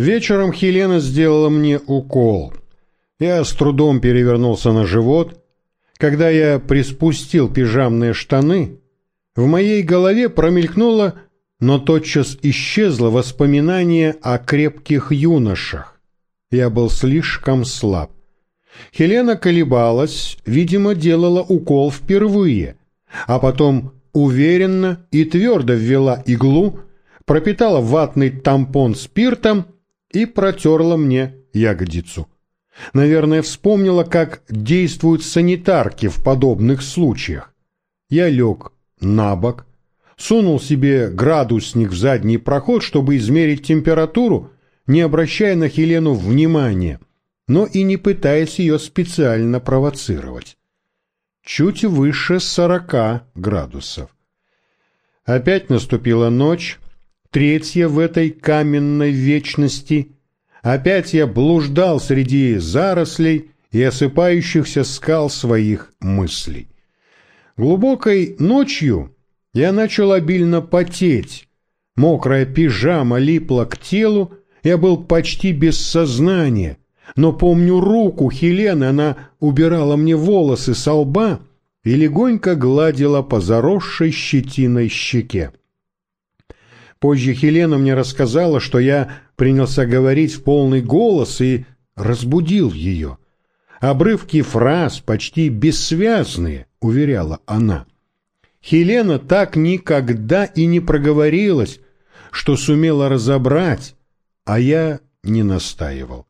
Вечером Хелена сделала мне укол. Я с трудом перевернулся на живот. Когда я приспустил пижамные штаны, в моей голове промелькнуло, но тотчас исчезло воспоминание о крепких юношах. Я был слишком слаб. Хелена колебалась, видимо, делала укол впервые, а потом уверенно и твердо ввела иглу, пропитала ватный тампон спиртом и протерла мне ягодицу. Наверное, вспомнила, как действуют санитарки в подобных случаях. Я лег на бок, сунул себе градусник в задний проход, чтобы измерить температуру, не обращая на Хелену внимания, но и не пытаясь ее специально провоцировать. Чуть выше сорока градусов. Опять наступила ночь, третья в этой каменной вечности. Опять я блуждал среди зарослей и осыпающихся скал своих мыслей. Глубокой ночью я начал обильно потеть. Мокрая пижама липла к телу, я был почти без сознания, но помню руку Хелены, она убирала мне волосы со лба и легонько гладила по заросшей щетиной щеке. Позже Хелена мне рассказала, что я принялся говорить в полный голос и разбудил ее. Обрывки фраз, почти бессвязные, уверяла она. Хелена так никогда и не проговорилась, что сумела разобрать, а я не настаивал.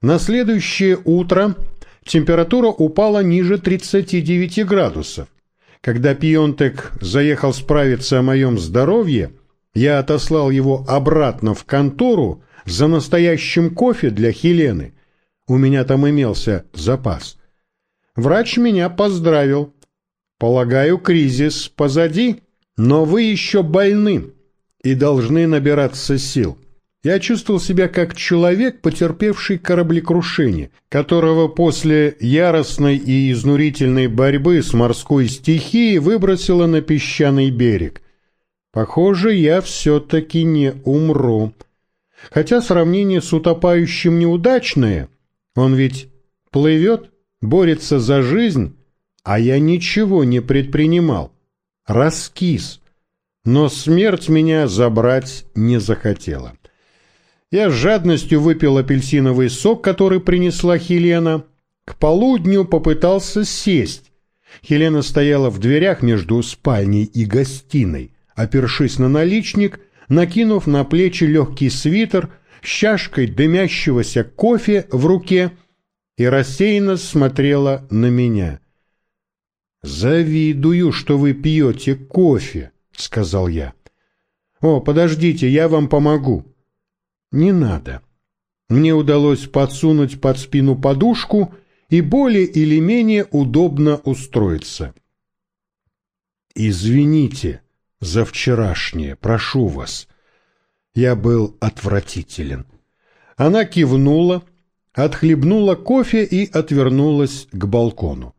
На следующее утро температура упала ниже 39 градусов. Когда Пионтек заехал справиться о моем здоровье, я отослал его обратно в контору за настоящим кофе для Хелены. У меня там имелся запас. Врач меня поздравил. Полагаю, кризис позади, но вы еще больны и должны набираться сил. Я чувствовал себя как человек, потерпевший кораблекрушение, которого после яростной и изнурительной борьбы с морской стихией выбросило на песчаный берег. Похоже, я все-таки не умру. Хотя сравнение с утопающим неудачное, он ведь плывет, борется за жизнь, а я ничего не предпринимал. Раскис. Но смерть меня забрать не захотела. Я с жадностью выпил апельсиновый сок, который принесла Хелена. К полудню попытался сесть. Хелена стояла в дверях между спальней и гостиной, опершись на наличник, накинув на плечи легкий свитер с чашкой дымящегося кофе в руке и рассеянно смотрела на меня. «Завидую, что вы пьете кофе», — сказал я. «О, подождите, я вам помогу». Не надо. Мне удалось подсунуть под спину подушку и более или менее удобно устроиться. Извините за вчерашнее, прошу вас. Я был отвратителен. Она кивнула, отхлебнула кофе и отвернулась к балкону.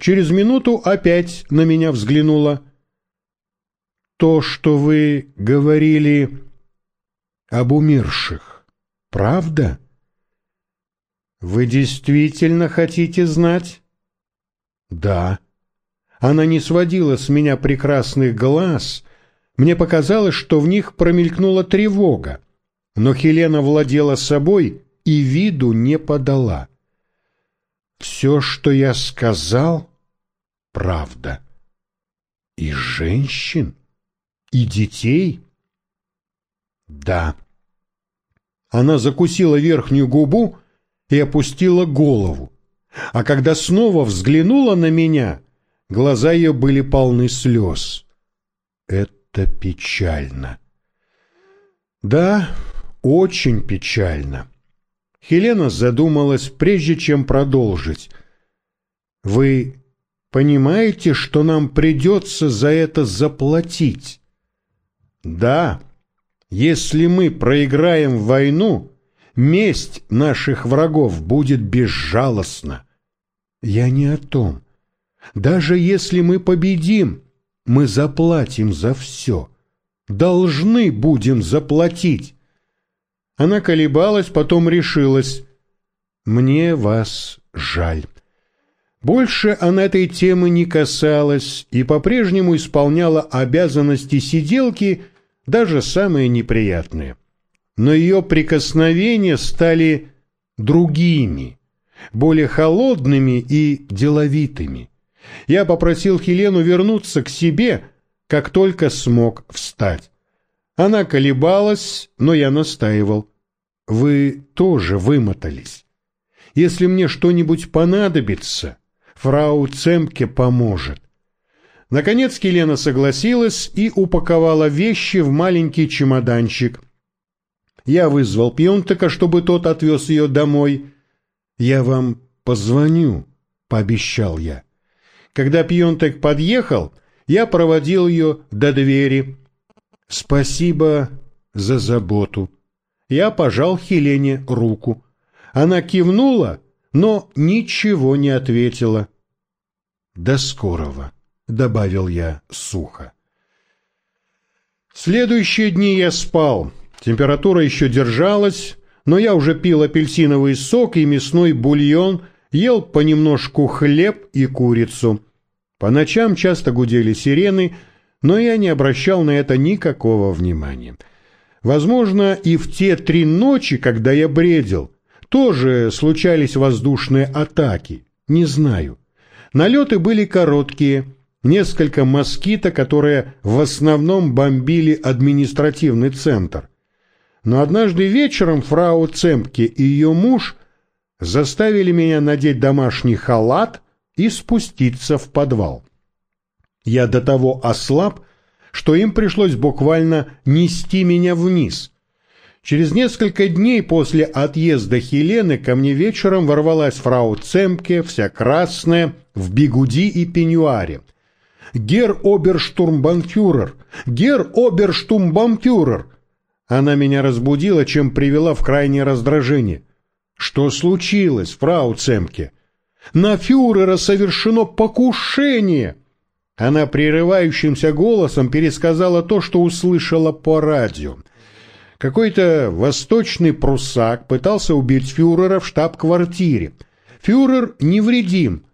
Через минуту опять на меня взглянула. «То, что вы говорили об умерших. Правда? Вы действительно хотите знать? Да. Она не сводила с меня прекрасных глаз. Мне показалось, что в них промелькнула тревога. Но Хелена владела собой и виду не подала. Все, что я сказал, правда. И женщин, и детей. Да. Она закусила верхнюю губу и опустила голову. А когда снова взглянула на меня, глаза ее были полны слез. Это печально. Да, очень печально. Хелена задумалась, прежде чем продолжить. Вы понимаете, что нам придется за это заплатить? Да, если мы проиграем войну, месть наших врагов будет безжалостна. Я не о том. Даже если мы победим, мы заплатим за все. Должны будем заплатить. Она колебалась, потом решилась. «Мне вас жаль». Больше она этой темы не касалась и по-прежнему исполняла обязанности сиделки, даже самые неприятные. Но ее прикосновения стали другими, более холодными и деловитыми. Я попросил Хелену вернуться к себе, как только смог встать. Она колебалась, но я настаивал. Вы тоже вымотались. Если мне что-нибудь понадобится, фрау Цемке поможет. Наконец Келена согласилась и упаковала вещи в маленький чемоданчик. Я вызвал Пьонтека, чтобы тот отвез ее домой. «Я вам позвоню», — пообещал я. Когда Пьонтек подъехал, я проводил ее до двери. «Спасибо за заботу». Я пожал Хелене руку. Она кивнула, но ничего не ответила. «До скорого», — добавил я сухо. Следующие дни я спал. Температура еще держалась, но я уже пил апельсиновый сок и мясной бульон, ел понемножку хлеб и курицу. По ночам часто гудели сирены, но я не обращал на это никакого внимания. Возможно, и в те три ночи, когда я бредил, тоже случались воздушные атаки, не знаю. Налеты были короткие, несколько москита, которые в основном бомбили административный центр. Но однажды вечером фрау Цемпке и ее муж заставили меня надеть домашний халат и спуститься в подвал. Я до того ослаб, что им пришлось буквально нести меня вниз. Через несколько дней после отъезда Хелены ко мне вечером ворвалась фрау Цемке, вся красная, в бигуди и пеньюаре. «Гер оберштурмбанфюрер! Гер оберштурмбанфюрер!» Она меня разбудила, чем привела в крайнее раздражение. «Что случилось, фрау Цемке?» На фюрера совершено покушение!» Она прерывающимся голосом пересказала то, что услышала по радио. Какой-то восточный пруссак пытался убить фюрера в штаб-квартире. Фюрер невредим.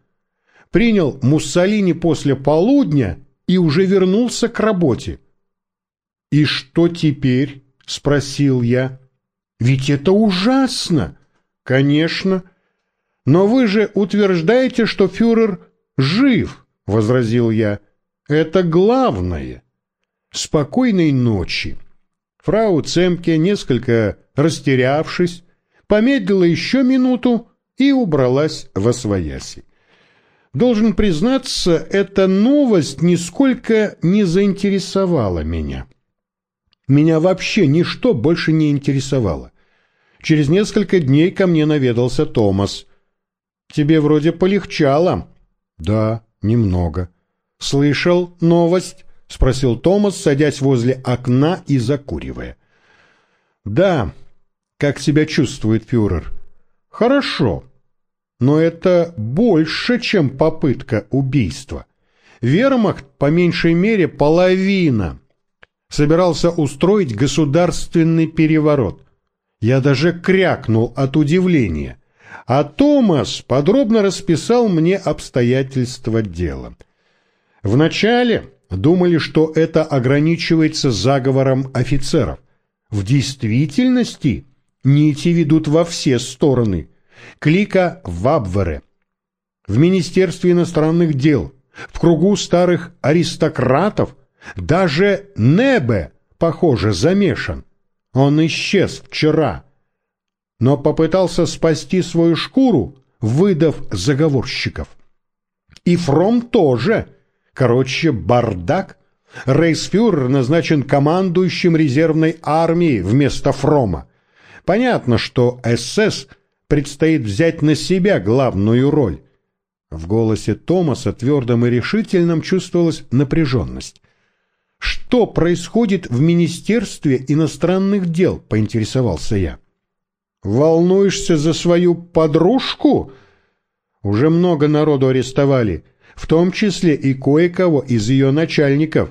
Принял Муссолини после полудня и уже вернулся к работе. «И что теперь?» — спросил я. «Ведь это ужасно!» «Конечно!» «Но вы же утверждаете, что фюрер жив», — возразил я. «Это главное». «Спокойной ночи». Фрау Цемке, несколько растерявшись, помедлила еще минуту и убралась во свояси. Должен признаться, эта новость нисколько не заинтересовала меня. Меня вообще ничто больше не интересовало. Через несколько дней ко мне наведался Томас. Тебе вроде полегчало. Да, немного. Слышал новость? Спросил Томас, садясь возле окна и закуривая. Да, как себя чувствует фюрер? Хорошо. Но это больше, чем попытка убийства. Вермахт, по меньшей мере, половина. Собирался устроить государственный переворот. Я даже крякнул от удивления а Томас подробно расписал мне обстоятельства дела. Вначале думали, что это ограничивается заговором офицеров. В действительности нити ведут во все стороны. Клика в Абвере, в Министерстве иностранных дел, в кругу старых аристократов, даже Небе, похоже, замешан. Он исчез вчера но попытался спасти свою шкуру, выдав заговорщиков. И Фром тоже. Короче, бардак. Рейсфюрер назначен командующим резервной армией вместо Фрома. Понятно, что СС предстоит взять на себя главную роль. В голосе Томаса твердым и решительным чувствовалась напряженность. «Что происходит в Министерстве иностранных дел?» – поинтересовался я. Волнуешься за свою подружку? Уже много народу арестовали, в том числе и кое-кого из ее начальников.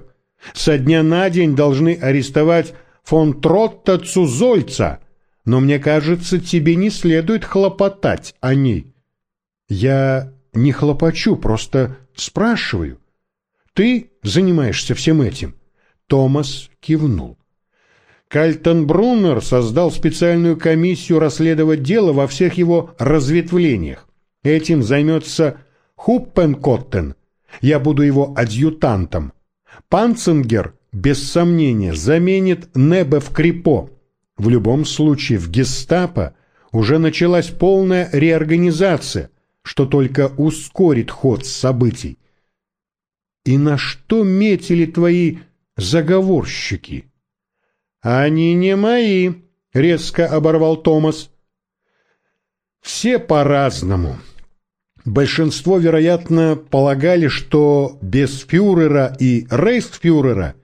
Со дня на день должны арестовать фон Тротта Цузольца. но мне кажется, тебе не следует хлопотать о ней. Я не хлопочу, просто спрашиваю. Ты занимаешься всем этим? Томас кивнул. Кальтон Бруннер создал специальную комиссию расследовать дело во всех его разветвлениях. Этим займется Хуппенкоттен. Я буду его адъютантом. Панцингер, без сомнения, заменит Небе в Крипо. В любом случае в гестапо уже началась полная реорганизация, что только ускорит ход событий. И на что метили твои заговорщики? Они не мои, резко оборвал Томас. Все по-разному. Большинство, вероятно, полагали, что без фюрера и рейхсфюрера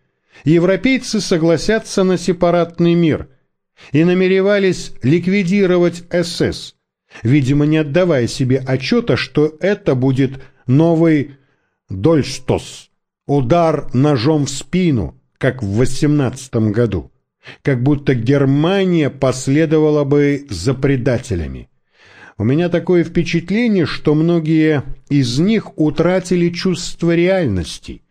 европейцы согласятся на сепаратный мир и намеревались ликвидировать СС, видимо, не отдавая себе отчета, что это будет новый Дольстос, удар ножом в спину, как в 18 году, как будто Германия последовала бы за предателями. У меня такое впечатление, что многие из них утратили чувство реальности.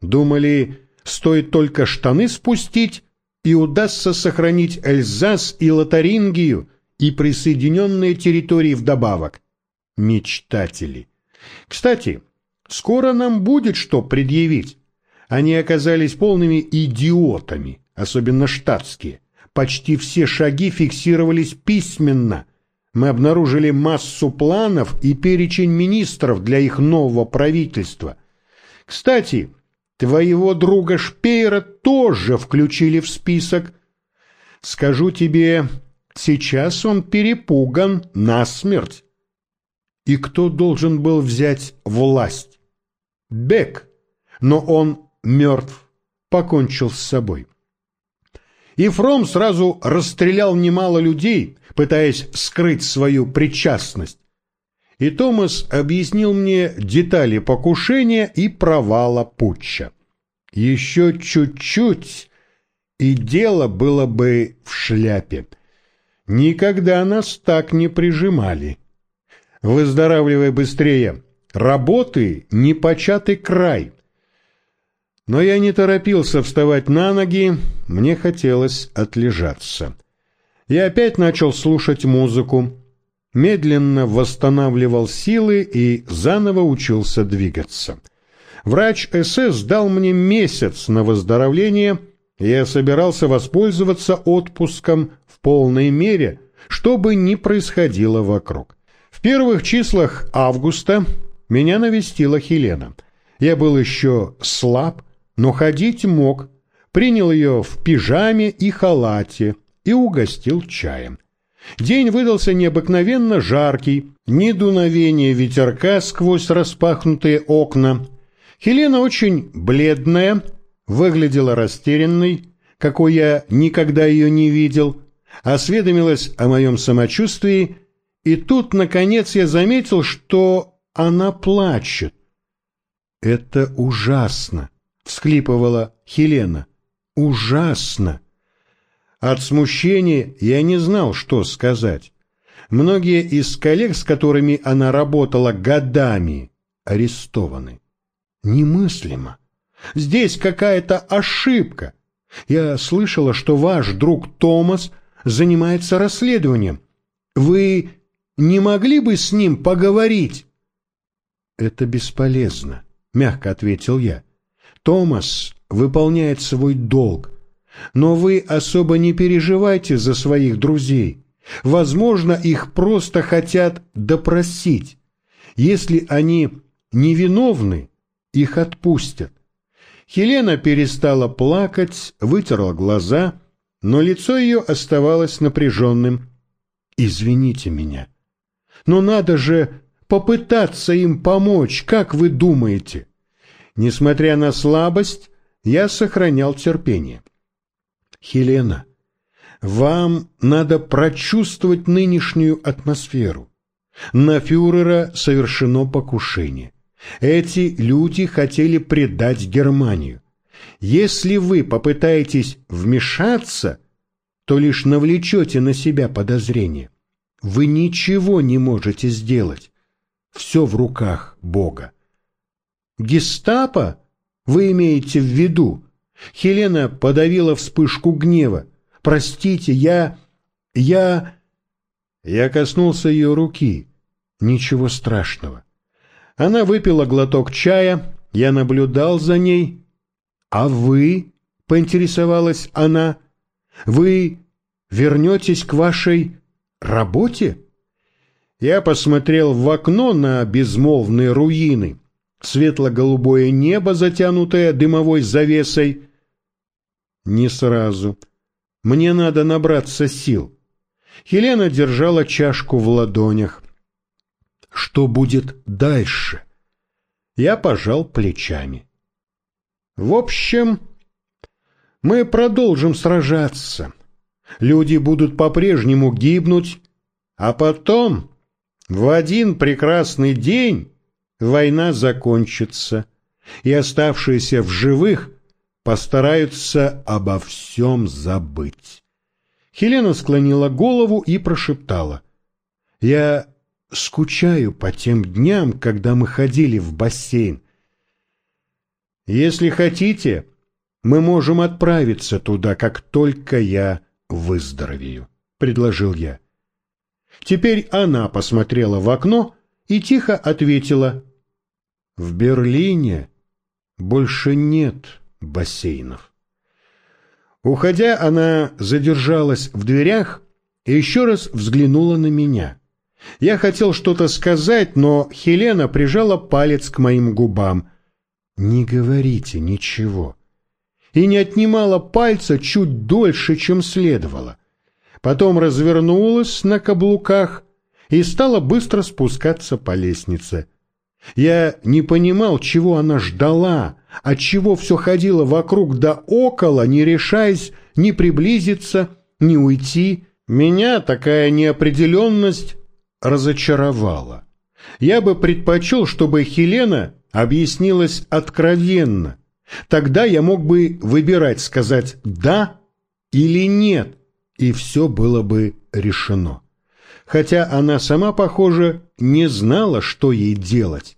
Думали, стоит только штаны спустить, и удастся сохранить Эльзас и Лотарингию и присоединенные территории вдобавок. Мечтатели. Кстати, Скоро нам будет что предъявить. Они оказались полными идиотами, особенно штатские. Почти все шаги фиксировались письменно. Мы обнаружили массу планов и перечень министров для их нового правительства. Кстати, твоего друга Шпейра тоже включили в список. Скажу тебе, сейчас он перепуган насмерть. И кто должен был взять власть? Бек, но он мертв, покончил с собой. И Фром сразу расстрелял немало людей, пытаясь скрыть свою причастность. И Томас объяснил мне детали покушения и провала путча. Еще чуть-чуть, и дело было бы в шляпе. Никогда нас так не прижимали. Выздоравливай быстрее, Работы — непочатый край. Но я не торопился вставать на ноги, мне хотелось отлежаться. Я опять начал слушать музыку, медленно восстанавливал силы и заново учился двигаться. Врач СС дал мне месяц на выздоровление, и я собирался воспользоваться отпуском в полной мере, чтобы не происходило вокруг. В первых числах августа меня навестила Хелена. Я был еще слаб, но ходить мог. Принял ее в пижаме и халате и угостил чаем. День выдался необыкновенно жаркий, ни дуновения ветерка сквозь распахнутые окна. Хелена очень бледная, выглядела растерянной, какой я никогда ее не видел, осведомилась о моем самочувствии, и тут, наконец, я заметил, что она плачет. Это ужасно, всхлипывала Хелена. Ужасно. От смущения я не знал, что сказать. Многие из коллег, с которыми она работала годами, арестованы. Немыслимо. Здесь какая-то ошибка. Я слышала, что ваш друг Томас занимается расследованием. Вы не могли бы с ним поговорить? «Это бесполезно», — мягко ответил я. «Томас выполняет свой долг. Но вы особо не переживайте за своих друзей. Возможно, их просто хотят допросить. Если они невиновны, их отпустят». Хелена перестала плакать, вытерла глаза, но лицо ее оставалось напряженным. «Извините меня. Но надо же попытаться им помочь, как вы думаете? Несмотря на слабость, я сохранял терпение. Хелена, вам надо прочувствовать нынешнюю атмосферу. На фюрера совершено покушение. Эти люди хотели предать Германию. Если вы попытаетесь вмешаться, то лишь навлечете на себя подозрение. Вы ничего не можете сделать. Все в руках Бога. Гестапо? Вы имеете в виду? Хелена подавила вспышку гнева. Простите, я... я... Я коснулся ее руки. Ничего страшного. Она выпила глоток чая, я наблюдал за ней. «А вы?» — поинтересовалась она. «Вы вернетесь к вашей работе?» Я посмотрел в окно на безмолвные руины, светло-голубое небо, затянутое дымовой завесой. Не сразу. Мне надо набраться сил. Хелена держала чашку в ладонях. Что будет дальше? Я пожал плечами. В общем, мы продолжим сражаться. Люди будут по-прежнему гибнуть, а потом, в один прекрасный день, война закончится, и оставшиеся в живых постараются обо всем забыть. Хелена склонила голову и прошептала. «Я скучаю по тем дням, когда мы ходили в бассейн. Если хотите, мы можем отправиться туда, как только я выздоровею», — предложил я. Теперь она посмотрела в окно и тихо ответила. «В Берлине больше нет бассейнов». Уходя, она задержалась в дверях и еще раз взглянула на меня. Я хотел что-то сказать, но Хелена прижала палец к моим губам. «Не говорите ничего». И не отнимала пальца чуть дольше, чем следовало. Потом развернулась на каблуках и стала быстро спускаться по лестнице. Я не понимал, чего она ждала, от чего все ходило вокруг да около, не решаясь ни приблизиться, ни уйти. Меня такая неопределенность разочаровала. Я бы предпочел, чтобы Хелена объяснилась откровенно. Тогда я мог бы выбирать, сказать «да» или «нет», и все было бы решено. Хотя она сама, похоже, не знала, что ей делать.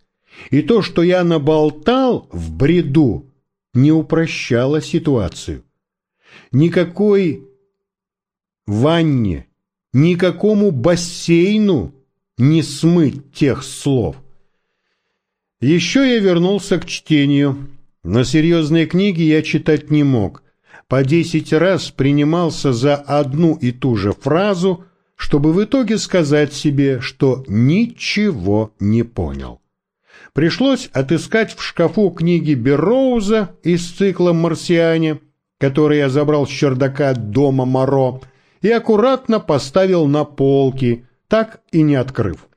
И то, что я наболтал в бреду, не упрощало ситуацию. Никакой ванне, никакому бассейну не смыть тех слов. Еще я вернулся к чтению, но серьезные книги я читать не мог. По десять раз принимался за одну и ту же фразу, чтобы в итоге сказать себе, что ничего не понял. Пришлось отыскать в шкафу книги Берроуза из цикла «Марсиане», который я забрал с чердака дома Моро, и аккуратно поставил на полки, так и не открыв.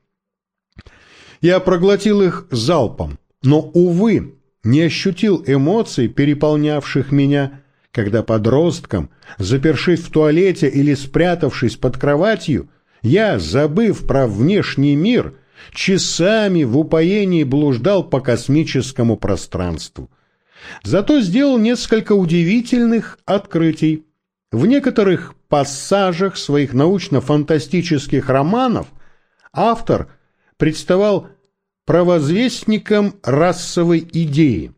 Я проглотил их залпом, но, увы, не ощутил эмоций, переполнявших меня, когда подростком, запершись в туалете или спрятавшись под кроватью, я, забыв про внешний мир, часами в упоении блуждал по космическому пространству. Зато сделал несколько удивительных открытий. В некоторых пассажах своих научно-фантастических романов автор представал провозвестником расовой идеи.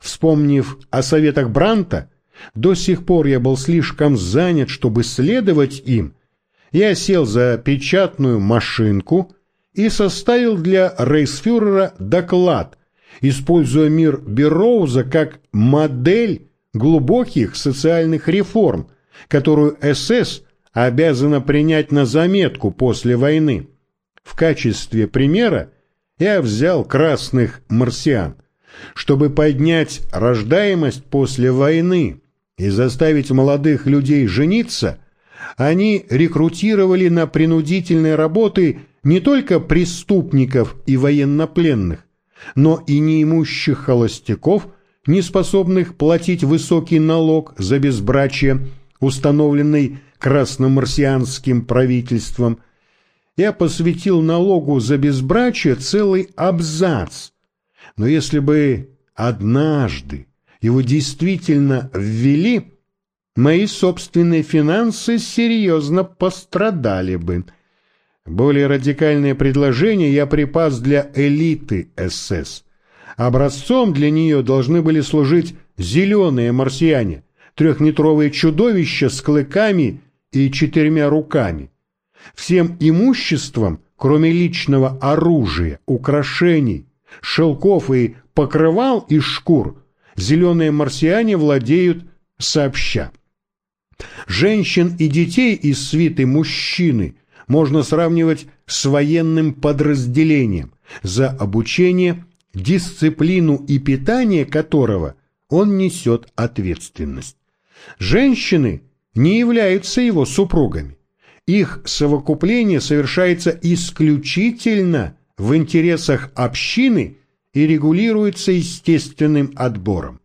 Вспомнив о советах Бранта, до сих пор я был слишком занят, чтобы следовать им. Я сел за печатную машинку и составил для рейсфюрера доклад, используя мир Бероуза как модель глубоких социальных реформ, которую СС обязана принять на заметку после войны. В качестве примера я взял красных марсиан, чтобы поднять рождаемость после войны и заставить молодых людей жениться, они рекрутировали на принудительные работы не только преступников и военнопленных, но и неимущих холостяков, не способных платить высокий налог за безбрачие, установленный красномарсианским правительством. Я посвятил налогу за безбрачие целый абзац. Но если бы однажды его действительно ввели, мои собственные финансы серьезно пострадали бы. Более радикальное предложение я припас для элиты СС. Образцом для нее должны были служить зеленые марсиане, трехметровые чудовища с клыками и четырьмя руками. Всем имуществом, кроме личного оружия, украшений, шелков и покрывал из шкур, зеленые марсиане владеют сообща. Женщин и детей из свиты мужчины можно сравнивать с военным подразделением, за обучение, дисциплину и питание которого он несет ответственность. Женщины не являются его супругами. Их совокупление совершается исключительно в интересах общины и регулируется естественным отбором.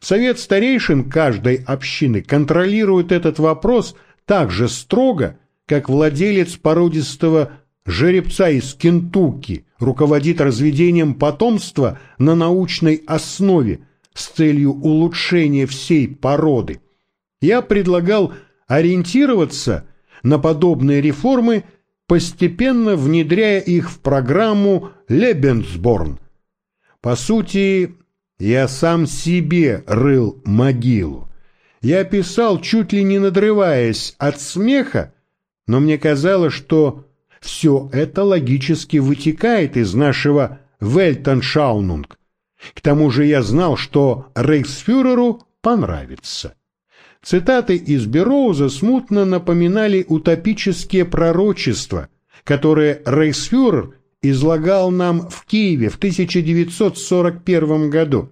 Совет старейшин каждой общины контролирует этот вопрос так же строго, как владелец породистого жеребца из Кентукки руководит разведением потомства на научной основе с целью улучшения всей породы. Я предлагал ориентироваться на подобные реформы, постепенно внедряя их в программу «Лебенсборн». По сути, я сам себе рыл могилу. Я писал, чуть ли не надрываясь от смеха, но мне казалось, что все это логически вытекает из нашего «Вельтеншаунунг». К тому же я знал, что рейхсфюреру понравится. Цитаты из Бероуза смутно напоминали утопические пророчества, которые рейхсфюрер излагал нам в Киеве в 1941 году.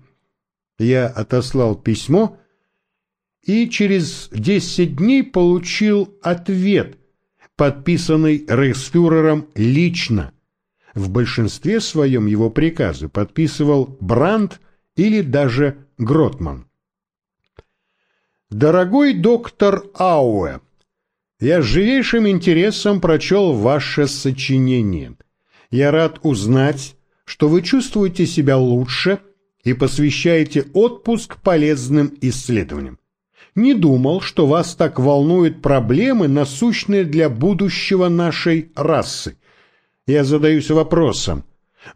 Я отослал письмо и через 10 дней получил ответ, подписанный рейхсфюрером лично. В большинстве своем его приказы подписывал Брандт или даже Гротман. Дорогой доктор Ауэ, я с живейшим интересом прочел ваше сочинение. Я рад узнать, что вы чувствуете себя лучше и посвящаете отпуск полезным исследованиям. Не думал, что вас так волнуют проблемы, насущные для будущего нашей расы. Я задаюсь вопросом,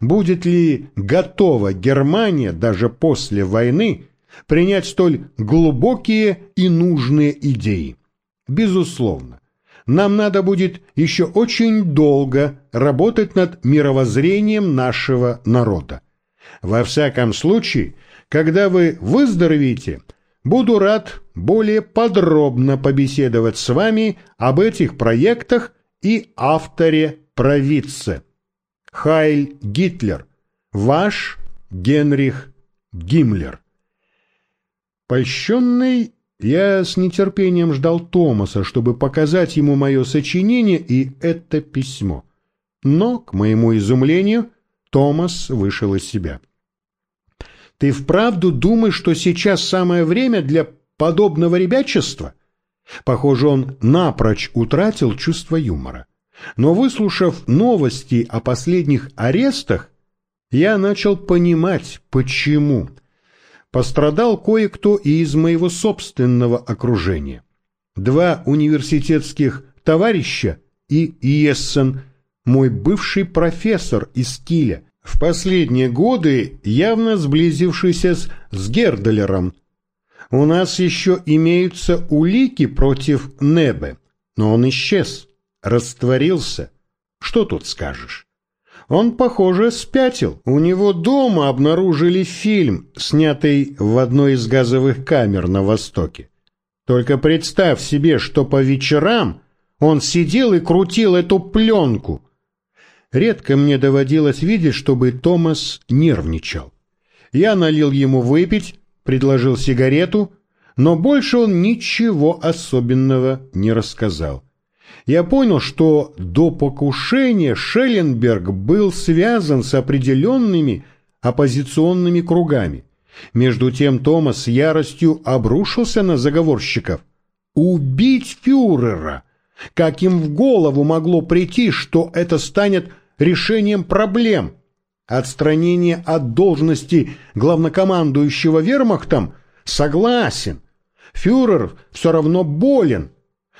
будет ли готова Германия даже после войны принять столь глубокие и нужные идеи? Безусловно нам надо будет еще очень долго работать над мировоззрением нашего народа. Во всяком случае, когда вы выздоровеете, буду рад более подробно побеседовать с вами об этих проектах и авторе провидце. Хайль Гитлер. Ваш Генрих Гиммлер. Польщенный я с нетерпением ждал Томаса, чтобы показать ему мое сочинение и это письмо. Но, к моему изумлению, Томас вышел из себя. «Ты вправду думаешь, что сейчас самое время для подобного ребячества?» Похоже, он напрочь утратил чувство юмора. Но, выслушав новости о последних арестах, я начал понимать, почему – пострадал кое-кто и из моего собственного окружения. Два университетских товарища и Иессен, мой бывший профессор из Киля, в последние годы явно сблизившийся с, с Герделером. У нас еще имеются улики против Небе, но он исчез, растворился. Что тут скажешь? Он, похоже, спятил. У него дома обнаружили фильм, снятый в одной из газовых камер на Востоке. Только представь себе, что по вечерам он сидел и крутил эту пленку. Редко мне доводилось видеть, чтобы Томас нервничал. Я налил ему выпить, предложил сигарету, но больше он ничего особенного не рассказал я понял, что до покушения Шелленберг был связан с определенными оппозиционными кругами. Между тем Томас яростью обрушился на заговорщиков. Убить фюрера! Как им в голову могло прийти, что это станет решением проблем? Отстранение от должности главнокомандующего вермахтом? Согласен. Фюрер все равно болен.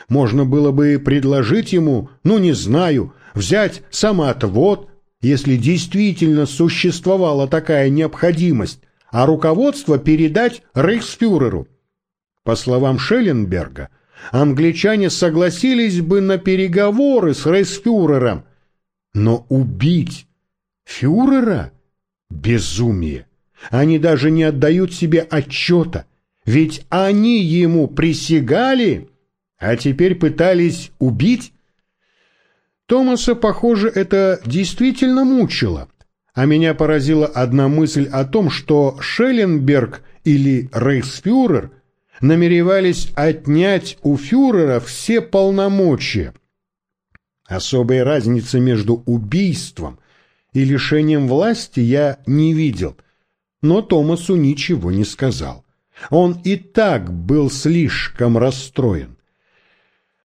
Можно было бы предложить ему, ну не знаю, взять самоотвод, если действительно существовала такая необходимость, а руководство передать рейхсфюреру. По словам Шелленберга, англичане согласились бы на переговоры с рейхсфюрером, но убить фюрера – безумие. Они даже не отдают себе отчета, ведь они ему присягали, а теперь пытались убить. Томаса, похоже, это действительно мучило, а меня поразила одна мысль о том, что Шелленберг или Рейхсфюрер намеревались отнять у фюрера все полномочия. Особой разницы между убийством и лишением власти я не видел, но Томасу ничего не сказал. Он и так был слишком расстроен.